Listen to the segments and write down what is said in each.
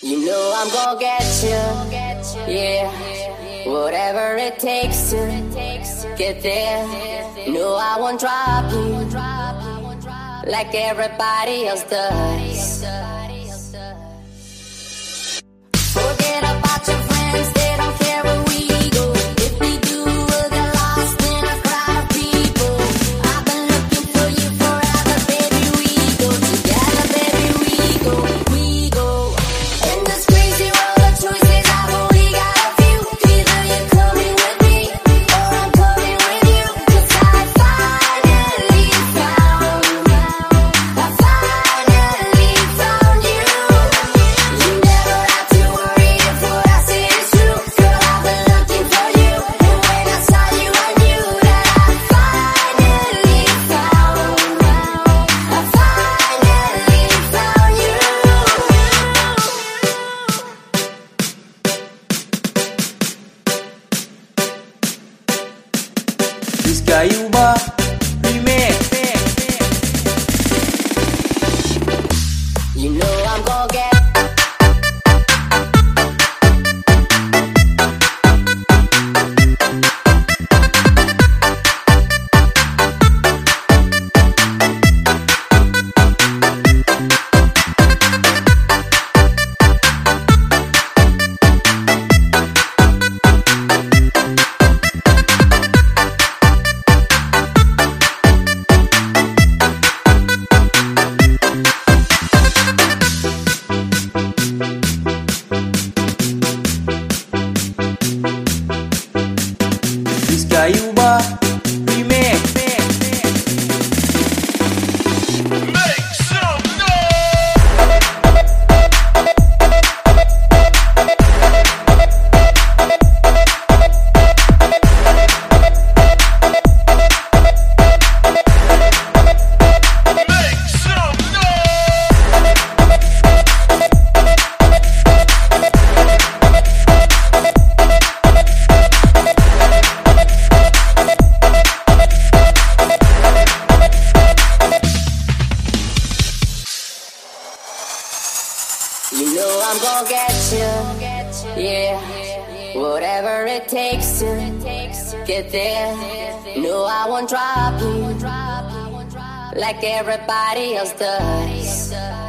You know I'm gonna get you, yeah. Whatever it takes to get there. No, I won't drop you like everybody else does. gaiba why. You know I'm gonna get you, yeah. Whatever it takes to get there. No, I won't drop you like everybody else does.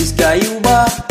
Diz que o bar